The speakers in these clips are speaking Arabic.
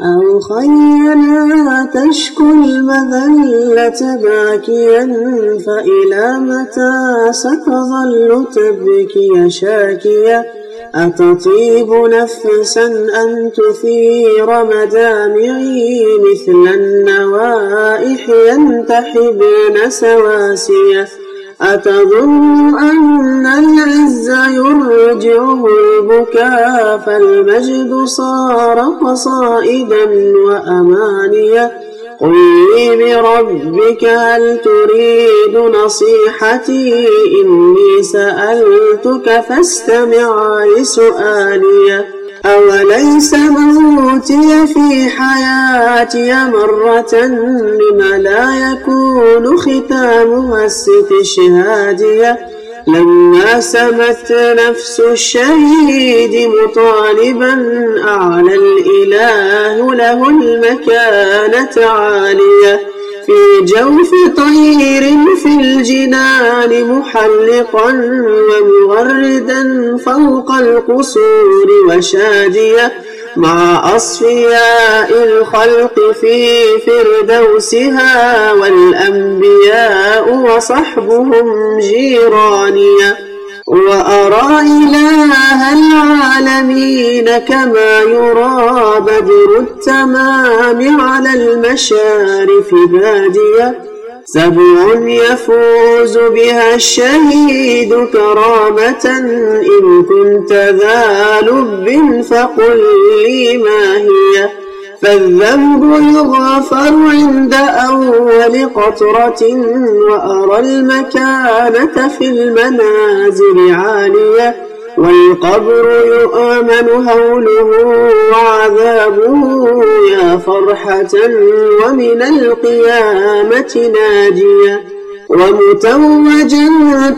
أو خينا تشكو المذلة باكيا فإلى متى ستظل تبكي شاكيا؟ أتطيب نفسا أن تثير مدامعي مثل النوائح ينتحبن سواسيا؟ أتظن أن العز يرجعه البكاء فالمجد صار قصائدا وأمانيا قل لي بربك هل تريد نصيحتي؟ إني سألتك فاستمع لسؤالي. أوليس موتي في حياتي مرة لم لا يكون ختامها استشهادية لما سمت نفس الشهيد مطالبا أعلى الإله له المكانة عالية. في جوف طير في الجنان محلقا ومغردا فوق القصور وشاديا مع أصفياء الخلق في فردوسها والأنبياء وصحبهم جيرانيا وأرى إله العالمين كما يرى بدر التمام على المشارف بادية. سبع يفوز بها الشهيد كرامة إن كنت ذا لب فقل لي ما هي؟ فالذنب يغفر عند أول قطرة وأرى المكانة في المنازل عالية والقبر يؤمن هوله وعذابه يا فرحة ومن القيامة ناجية ومتوجا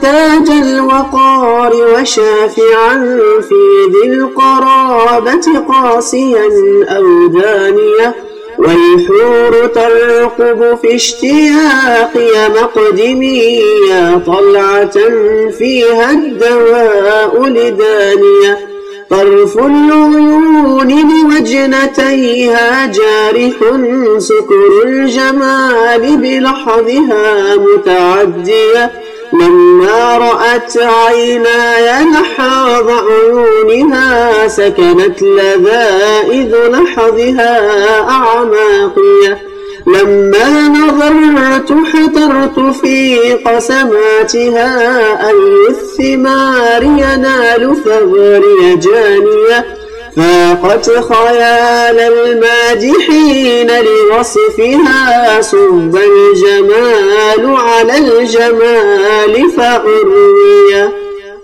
تاج الوقار وشافعا في ذي القرابة قاسيا أو دانية والحور ترقب في اشتياقي مقدمي يا طلعة فيها الدواء لدانية طرف العيون بوجنتيها جارح سكر الجمال بلحظها متعدية لما رأت عيناي نحاض عيونها سكنت لذائذ لحظها أعماقية لما نظرت حترت في قسماتها أي الثمار ينال ثغري جانية فاقت خيال المادحين لوصفها صب الجمال على الجمال فأروية.